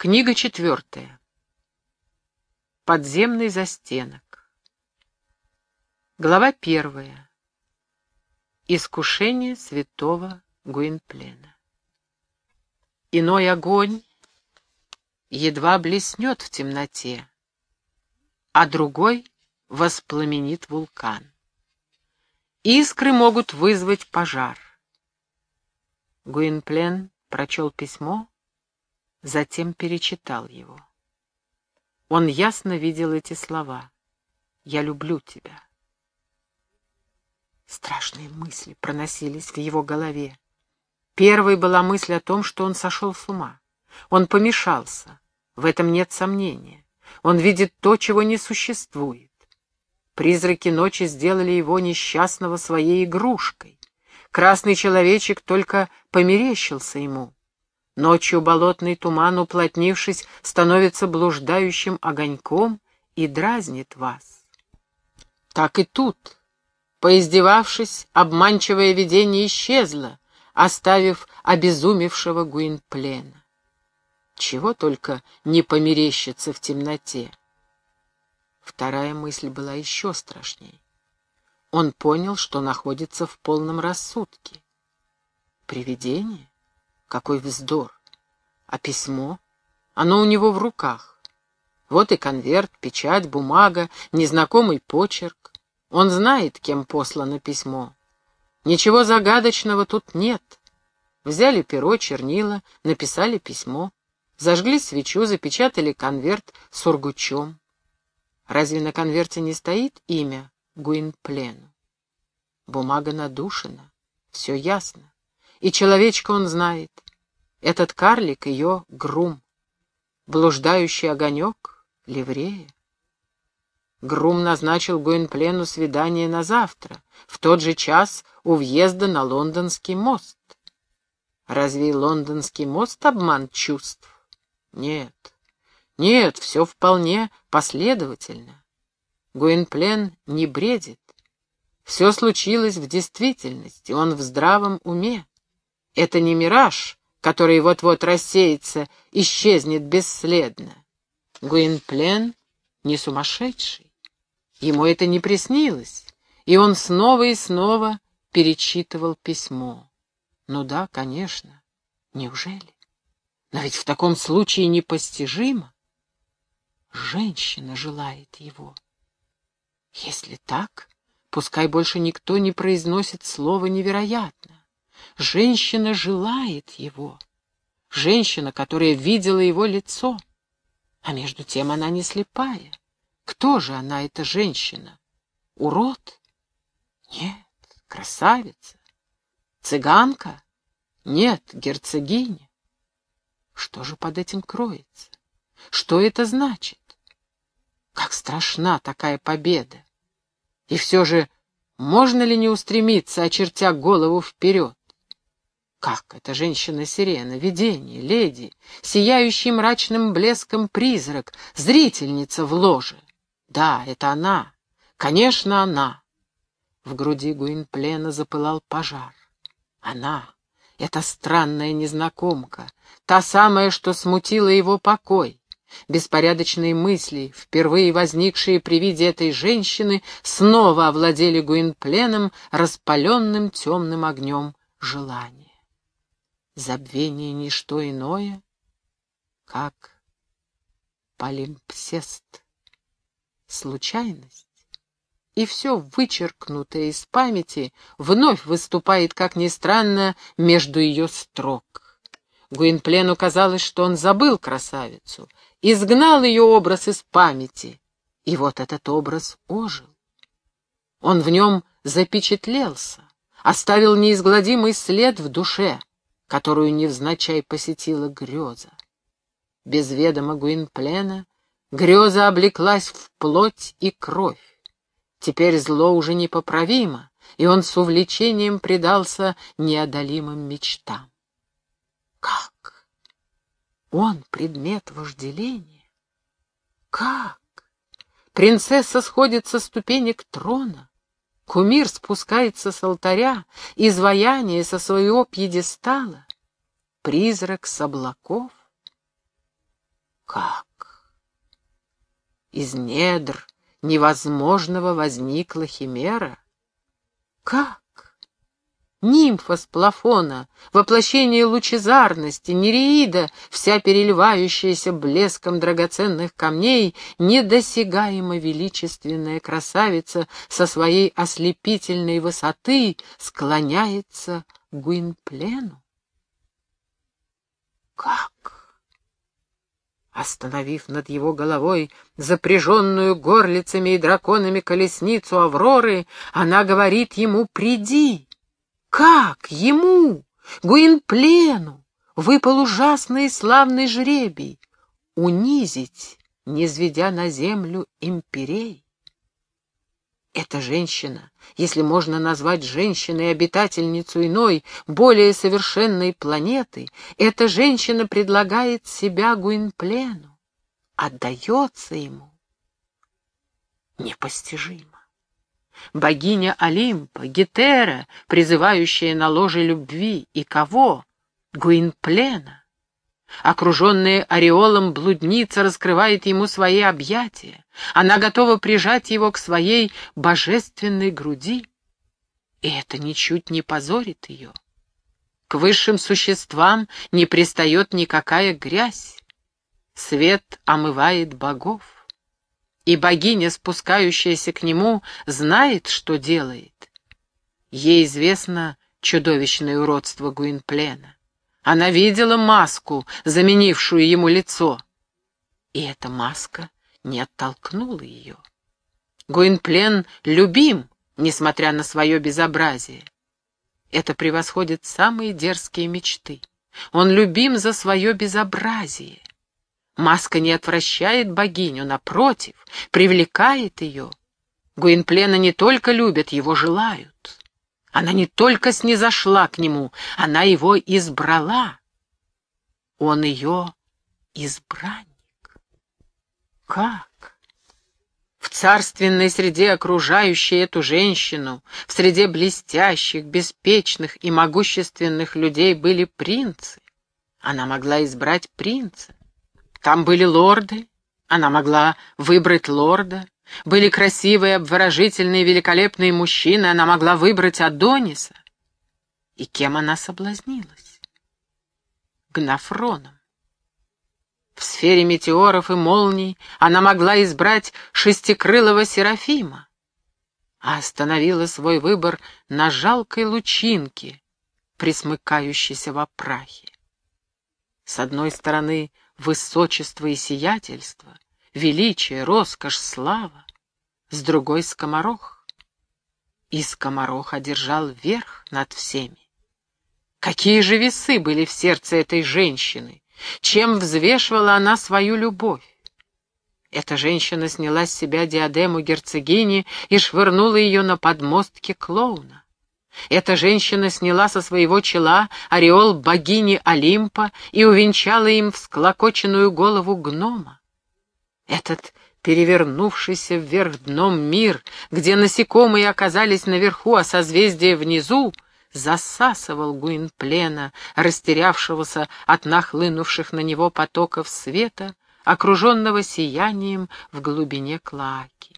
Книга четвертая. Подземный застенок. Глава первая. Искушение святого Гуинплена. Иной огонь едва блеснет в темноте, а другой воспламенит вулкан. Искры могут вызвать пожар. Гуинплен прочел письмо, затем перечитал его. Он ясно видел эти слова «Я люблю тебя». Страшные мысли проносились в его голове. Первой была мысль о том, что он сошел с ума. Он помешался. В этом нет сомнения. Он видит то, чего не существует. Призраки ночи сделали его несчастного своей игрушкой. Красный человечек только померещился ему. Ночью болотный туман, уплотнившись, становится блуждающим огоньком и дразнит вас. Так и тут, поиздевавшись, обманчивое видение исчезло, оставив обезумевшего Гуинплена. Чего только не померещится в темноте. Вторая мысль была еще страшней. Он понял, что находится в полном рассудке. Привидение? Какой вздор! А письмо? Оно у него в руках. Вот и конверт, печать, бумага, незнакомый почерк. Он знает, кем послано письмо. Ничего загадочного тут нет. Взяли перо, чернила, написали письмо, зажгли свечу, запечатали конверт сургучом. Разве на конверте не стоит имя Гуинплену? Бумага надушена, все ясно. И человечка он знает. Этот карлик — ее грум. Блуждающий огонек — ливрея. Грум назначил Гуинплену свидание на завтра, в тот же час у въезда на лондонский мост. Разве лондонский мост обман чувств? Нет, нет, все вполне последовательно. Гуинплен не бредит. Все случилось в действительности, он в здравом уме. Это не мираж, который вот-вот рассеется, исчезнет бесследно. Гуинплен не сумасшедший. Ему это не приснилось, и он снова и снова перечитывал письмо. Ну да, конечно. Неужели? Но ведь в таком случае непостижимо. Женщина желает его. Если так, пускай больше никто не произносит слово «невероятно». Женщина желает его. Женщина, которая видела его лицо. А между тем она не слепая. Кто же она, эта женщина? Урод? Нет, красавица. Цыганка? Нет, герцогиня. Что же под этим кроется? Что это значит? Как страшна такая победа! И все же можно ли не устремиться, очертя голову вперед? Как эта женщина-сирена, видение, леди, сияющий мрачным блеском призрак, зрительница в ложе? Да, это она, конечно, она. В груди Гуинплена запылал пожар. Она, эта странная незнакомка, та самая, что смутила его покой. Беспорядочные мысли, впервые возникшие при виде этой женщины, снова овладели Гуинпленом распаленным темным огнем желания. Забвение — ничто иное, как полимпсест, случайность. И все вычеркнутое из памяти вновь выступает, как ни странно, между ее строк. Гуинплену казалось, что он забыл красавицу, изгнал ее образ из памяти, и вот этот образ ожил. Он в нем запечатлелся, оставил неизгладимый след в душе — которую невзначай посетила греза. Без ведома Гуинплена греза облеклась в плоть и кровь. Теперь зло уже непоправимо, и он с увлечением предался неодолимым мечтам. Как? Он предмет вожделения? Как? Принцесса сходит со ступенек трона, Кумир спускается с алтаря, изваяние со своего пьедестала, призрак с облаков. Как? Из недр невозможного возникла химера? Как? Нимфа с плафона, воплощение лучезарности, нереида, вся переливающаяся блеском драгоценных камней, недосягаемо величественная красавица со своей ослепительной высоты склоняется к Гуинплену. Как? Остановив над его головой запряженную горлицами и драконами колесницу Авроры, она говорит ему «Приди!» Как ему, Гуинплену, выпал ужасный и славный жребий — унизить, низведя на землю имперей? Эта женщина, если можно назвать женщиной обитательницу иной, более совершенной планеты, эта женщина предлагает себя Гуинплену, отдается ему. Непостижимо богиня Олимпа, Гетера, призывающая на ложе любви, и кого? Гуинплена. Окруженная ореолом блудница раскрывает ему свои объятия. Она готова прижать его к своей божественной груди. И это ничуть не позорит ее. К высшим существам не пристает никакая грязь. Свет омывает богов и богиня, спускающаяся к нему, знает, что делает. Ей известно чудовищное уродство Гуинплена. Она видела маску, заменившую ему лицо. И эта маска не оттолкнула ее. Гуинплен любим, несмотря на свое безобразие. Это превосходит самые дерзкие мечты. Он любим за свое безобразие. Маска не отвращает богиню, напротив, привлекает ее. Гуинплена не только любят, его желают. Она не только снизошла к нему, она его избрала. Он ее избранник. Как? В царственной среде, окружающей эту женщину, в среде блестящих, беспечных и могущественных людей были принцы. Она могла избрать принца. Там были лорды, она могла выбрать лорда. Были красивые, обворожительные, великолепные мужчины, она могла выбрать Адониса. И кем она соблазнилась? Гнафроном. В сфере метеоров и молний она могла избрать шестикрылого Серафима, а остановила свой выбор на жалкой лучинке, присмыкающейся в опрахе. С одной стороны, высочество и сиятельство, величие, роскошь, слава, с другой — скоморох. И скоморох одержал верх над всеми. Какие же весы были в сердце этой женщины? Чем взвешивала она свою любовь? Эта женщина сняла с себя диадему герцогини и швырнула ее на подмостке клоуна. Эта женщина сняла со своего чела ореол богини Олимпа и увенчала им всклокоченную голову гнома. Этот перевернувшийся вверх дном мир, где насекомые оказались наверху, а созвездия внизу, засасывал Гуинплена, растерявшегося от нахлынувших на него потоков света, окруженного сиянием в глубине клаки.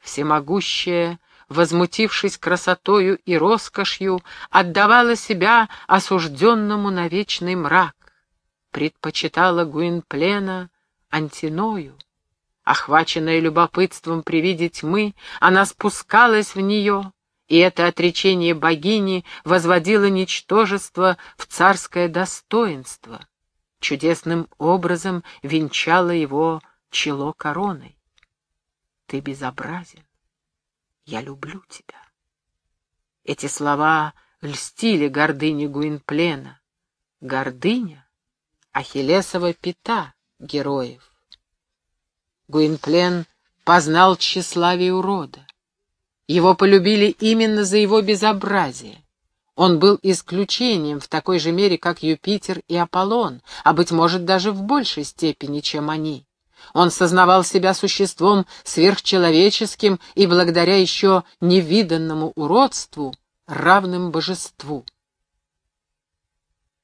Всемогущая возмутившись красотою и роскошью, отдавала себя осужденному на вечный мрак, предпочитала Гуинплена антиною. Охваченная любопытством при виде тьмы, она спускалась в нее, и это отречение богини возводило ничтожество в царское достоинство, чудесным образом венчало его чело короной. Ты безобразен. «Я люблю тебя». Эти слова льстили гордыне Гуинплена. Гордыня — Ахиллесова пята героев. Гуинплен познал тщеславие урода. Его полюбили именно за его безобразие. Он был исключением в такой же мере, как Юпитер и Аполлон, а, быть может, даже в большей степени, чем они. Он сознавал себя существом сверхчеловеческим и благодаря еще невиданному уродству равным божеству.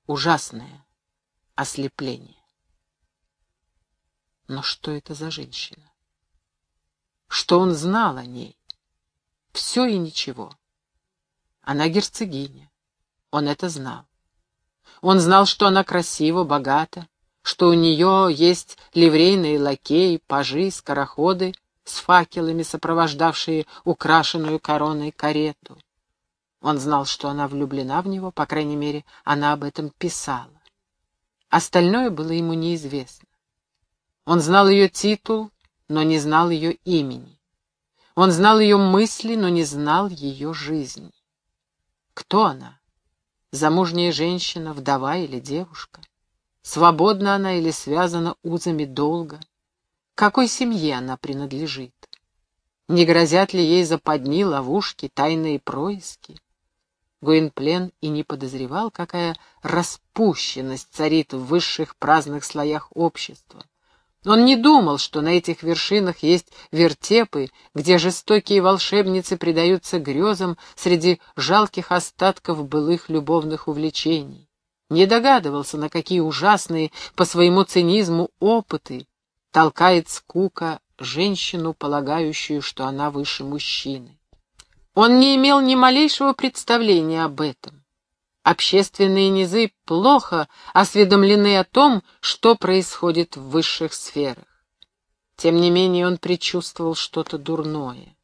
Ужасное ослепление. Но что это за женщина? Что он знал о ней? Все и ничего. Она герцогиня. Он это знал. Он знал, что она красива, богата, что у нее есть ливрейные лакеи, пажи, скороходы с факелами, сопровождавшие украшенную короной карету. Он знал, что она влюблена в него, по крайней мере, она об этом писала. Остальное было ему неизвестно. Он знал ее титул, но не знал ее имени. Он знал ее мысли, но не знал ее жизни. Кто она? Замужняя женщина, вдова или девушка? Свободна она или связана узами долга? Какой семье она принадлежит? Не грозят ли ей западни, ловушки, тайные происки? Гуинплен и не подозревал, какая распущенность царит в высших праздных слоях общества. Он не думал, что на этих вершинах есть вертепы, где жестокие волшебницы предаются грезам среди жалких остатков былых любовных увлечений. Не догадывался, на какие ужасные по своему цинизму опыты толкает скука женщину, полагающую, что она выше мужчины. Он не имел ни малейшего представления об этом. Общественные низы плохо осведомлены о том, что происходит в высших сферах. Тем не менее он предчувствовал что-то дурное.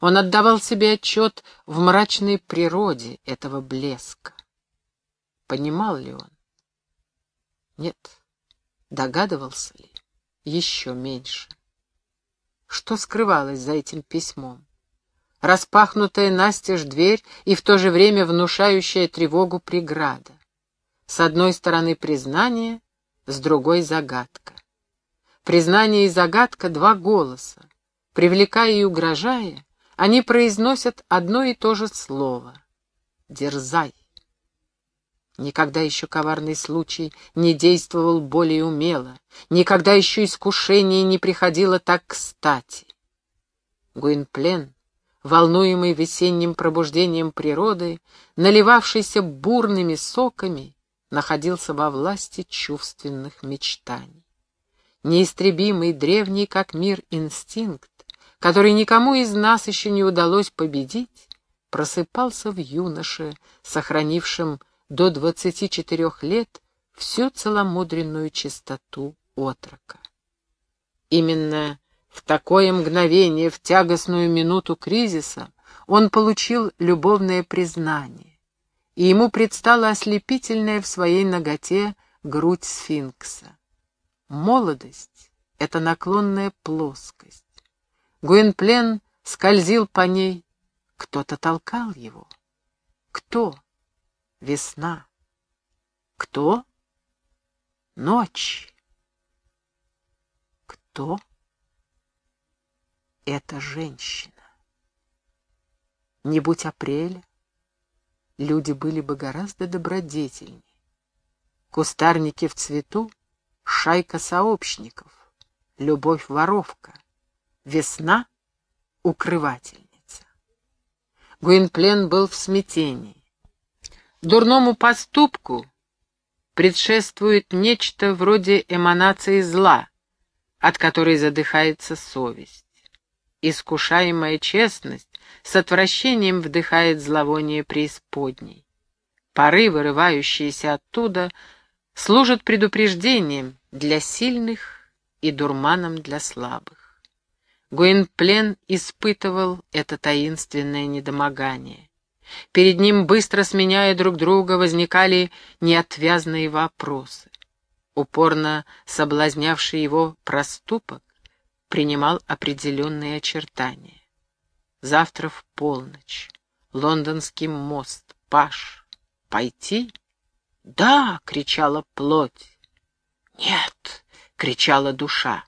Он отдавал себе отчет в мрачной природе этого блеска. Понимал ли он? Нет. Догадывался ли? Еще меньше. Что скрывалось за этим письмом? распахнутая настежь дверь и в то же время внушающая тревогу преграда. С одной стороны признание, с другой загадка. Признание и загадка — два голоса. Привлекая и угрожая, они произносят одно и то же слово — «дерзай». Никогда еще коварный случай не действовал более умело, никогда еще искушение не приходило так кстати. Гуинплен волнуемый весенним пробуждением природы, наливавшийся бурными соками, находился во власти чувственных мечтаний. Неистребимый, древний как мир инстинкт, который никому из нас еще не удалось победить, просыпался в юноше, сохранившем до двадцати четырех лет всю целомудренную чистоту отрока. Именно в такое мгновение, в тягостную минуту кризиса, он получил любовное признание, и ему предстала ослепительная в своей ноготе грудь сфинкса. Молодость — это наклонная плоскость. Гуинплен скользил по ней, кто-то толкал его. Кто? Весна. Кто? Ночь. Кто? эта женщина. Не будь апреля, люди были бы гораздо добродетельнее. Кустарники в цвету — шайка сообщников, любовь-воровка, весна — укрывательница. Гуинплен был в смятении. Дурному поступку предшествует нечто вроде эманации зла, от которой задыхается совесть. Искушаемая честность с отвращением вдыхает зловоние преисподней. Пары, вырывающиеся оттуда, служат предупреждением для сильных и дурманом для слабых. Гуинплен испытывал это таинственное недомогание. Перед ним, быстро сменяя друг друга, возникали неотвязные вопросы. Упорно соблазнявший его проступок принимал определенные очертания. Завтра в полночь. Лондонский мост. Паш. Пойти? «Да!» — кричала плоть. «Нет!» — кричала душа.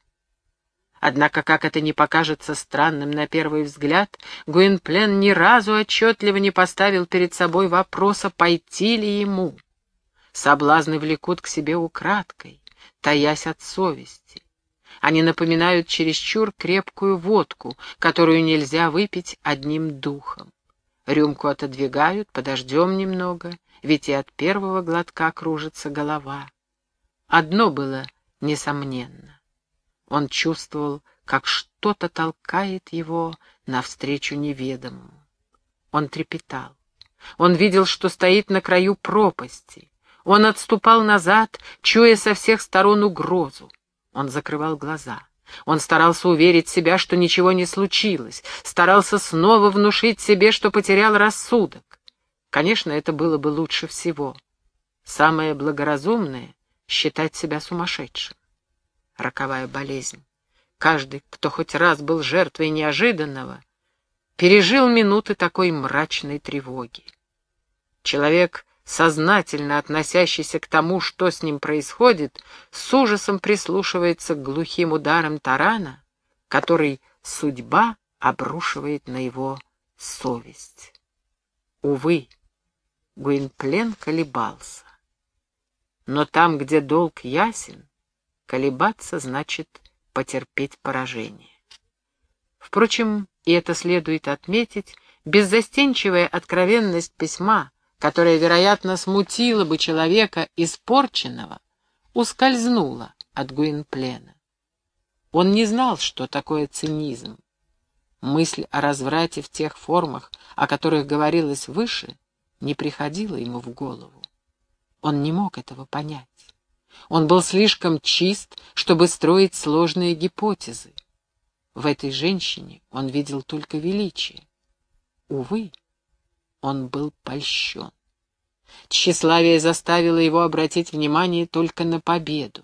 Однако, как это не покажется странным на первый взгляд, Гуинплен ни разу отчетливо не поставил перед собой вопроса, пойти ли ему. Соблазны влекут к себе украдкой, таясь от совести. Они напоминают чересчур крепкую водку, которую нельзя выпить одним духом. Рюмку отодвигают, подождем немного, ведь и от первого глотка кружится голова. Одно было несомненно. Он чувствовал, как что-то толкает его навстречу неведомому. Он трепетал. Он видел, что стоит на краю пропасти. Он отступал назад, чуя со всех сторон угрозу. Он закрывал глаза. Он старался уверить себя, что ничего не случилось, старался снова внушить себе, что потерял рассудок. Конечно, это было бы лучше всего. Самое благоразумное — считать себя сумасшедшим. Роковая болезнь. Каждый, кто хоть раз был жертвой неожиданного, пережил минуты такой мрачной тревоги. Человек, сознательно относящийся к тому, что с ним происходит, с ужасом прислушивается к глухим ударам тарана, который судьба обрушивает на его совесть. Увы, Гуинплен колебался. Но там, где долг ясен, колебаться значит потерпеть поражение. Впрочем, и это следует отметить, беззастенчивая откровенность письма, которая, вероятно, смутила бы человека испорченного, ускользнула от Гуинплена. Он не знал, что такое цинизм. Мысль о разврате в тех формах, о которых говорилось выше, не приходила ему в голову. Он не мог этого понять. Он был слишком чист, чтобы строить сложные гипотезы. В этой женщине он видел только величие. Увы, он был польщен. Тщеславие заставило его обратить внимание только на победу.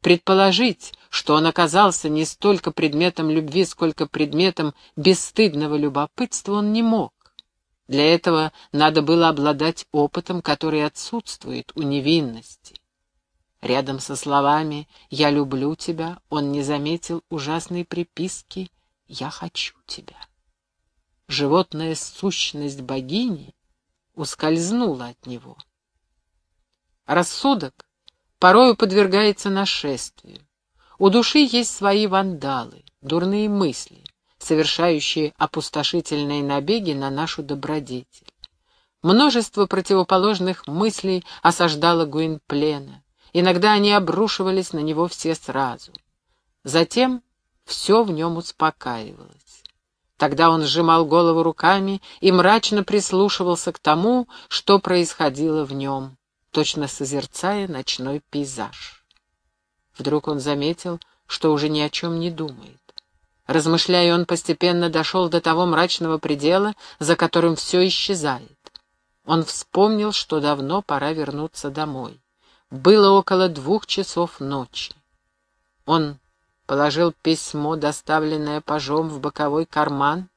Предположить, что он оказался не столько предметом любви, сколько предметом бесстыдного любопытства, он не мог. Для этого надо было обладать опытом, который отсутствует у невинности. Рядом со словами «я люблю тебя» он не заметил ужасной приписки «я хочу тебя». Животная сущность богини ускользнула от него. Рассудок порою подвергается нашествию. У души есть свои вандалы, дурные мысли, совершающие опустошительные набеги на нашу добродетель. Множество противоположных мыслей осаждало Гуинплена. Иногда они обрушивались на него все сразу. Затем все в нем успокаивалось. Тогда он сжимал голову руками и мрачно прислушивался к тому, что происходило в нем, точно созерцая ночной пейзаж. Вдруг он заметил, что уже ни о чем не думает. Размышляя, он постепенно дошел до того мрачного предела, за которым все исчезает. Он вспомнил, что давно пора вернуться домой. Было около двух часов ночи. Он положил письмо, доставленное пажом, в боковой карман,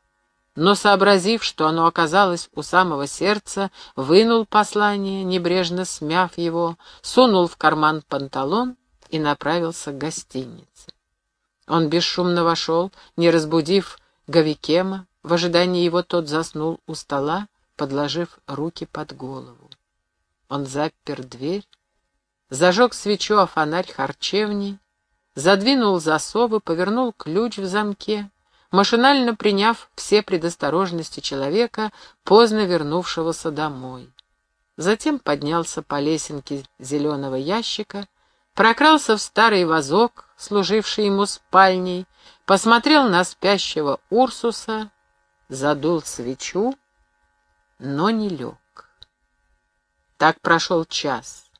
но, сообразив, что оно оказалось у самого сердца, вынул послание, небрежно смяв его, сунул в карман панталон и направился к гостинице. Он бесшумно вошел, не разбудив Гавикема, в ожидании его тот заснул у стола, подложив руки под голову. Он запер дверь зажег свечу о фонарь харчевни, задвинул засовы, повернул ключ в замке, машинально приняв все предосторожности человека, поздно вернувшегося домой. Затем поднялся по лесенке зеленого ящика, прокрался в старый вазок, служивший ему спальней, посмотрел на спящего Урсуса, задул свечу, но не лег. Так прошел час.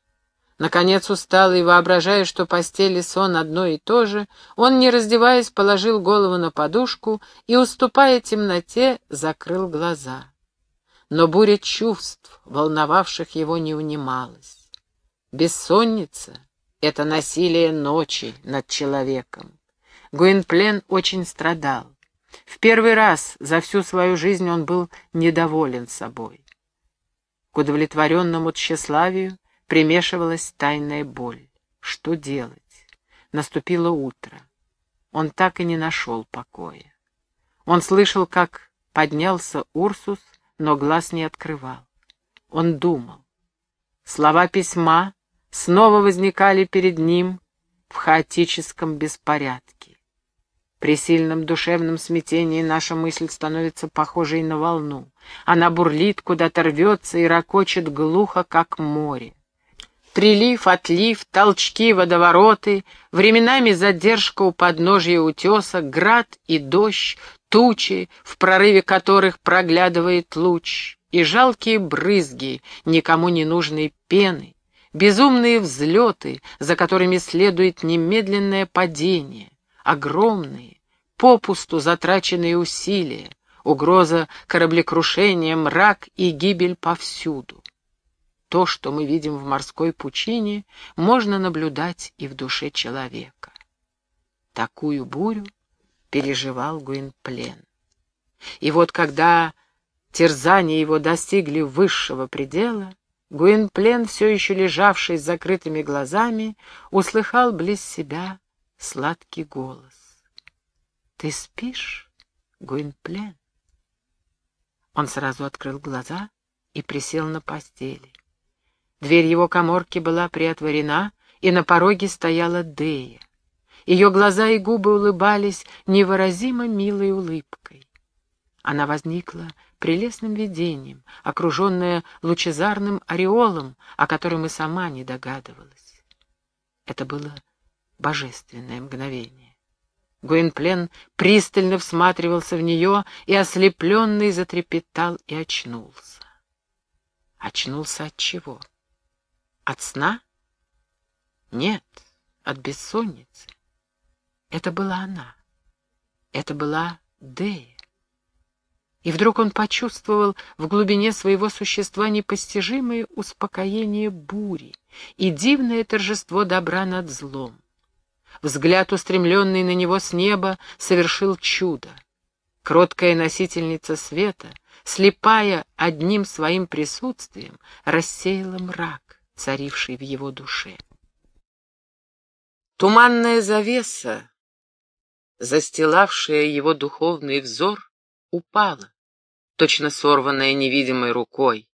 Наконец, усталый, воображая, что постель и сон одно и то же, он, не раздеваясь, положил голову на подушку и, уступая темноте, закрыл глаза. Но буря чувств, волновавших его, не унималась. Бессонница — это насилие ночи над человеком. Гуинплен очень страдал. В первый раз за всю свою жизнь он был недоволен собой. К удовлетворенному тщеславию примешивалась тайная боль. Что делать? Наступило утро. Он так и не нашел покоя. Он слышал, как поднялся Урсус, но глаз не открывал. Он думал. Слова письма снова возникали перед ним в хаотическом беспорядке. При сильном душевном смятении наша мысль становится похожей на волну. Она бурлит, куда-то рвется и ракочет глухо, как море. Прилив, отлив, толчки, водовороты, временами задержка у подножья утеса, град и дождь, тучи, в прорыве которых проглядывает луч, и жалкие брызги никому не нужной пены, безумные взлеты, за которыми следует немедленное падение, огромные, попусту затраченные усилия, угроза кораблекрушения, мрак и гибель повсюду. То, что мы видим в морской пучине, можно наблюдать и в душе человека. Такую бурю переживал Гуинплен. И вот когда терзания его достигли высшего предела, Гуинплен, все еще лежавший с закрытыми глазами, услыхал близ себя сладкий голос. «Ты спишь, Гуинплен?» Он сразу открыл глаза и присел на постели. Дверь его коморки была приотворена, и на пороге стояла Дея. Ее глаза и губы улыбались невыразимо милой улыбкой. Она возникла прелестным видением, окруженная лучезарным ореолом, о котором и сама не догадывалась. Это было божественное мгновение. Гуинплен пристально всматривался в нее и, ослепленный, затрепетал и очнулся. Очнулся от чего? — от сна? Нет, от бессонницы. Это была она. Это была Дея. И вдруг он почувствовал в глубине своего существа непостижимое успокоение бури и дивное торжество добра над злом. Взгляд, устремленный на него с неба, совершил чудо. Кроткая носительница света, слепая одним своим присутствием, рассеяла мрак царивший в его душе. Туманная завеса, застилавшая его духовный взор, упала, точно сорванная невидимой рукой.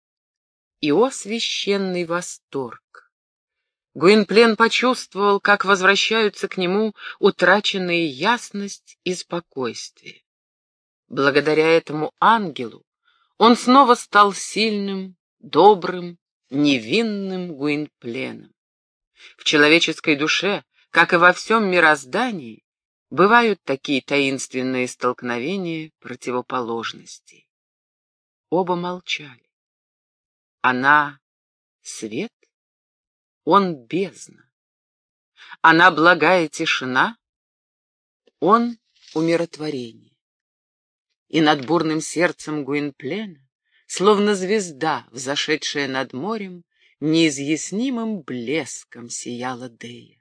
И, о священный восторг! Гуинплен почувствовал, как возвращаются к нему утраченные ясность и спокойствие. Благодаря этому ангелу он снова стал сильным, добрым невинным Гуинпленом. В человеческой душе, как и во всем мироздании, бывают такие таинственные столкновения противоположностей. Оба молчали. Она — свет, он — бездна. Она — благая тишина, он — умиротворение. И над бурным сердцем Гуинплена Словно звезда, взошедшая над морем, Неизъяснимым блеском сияла Дея.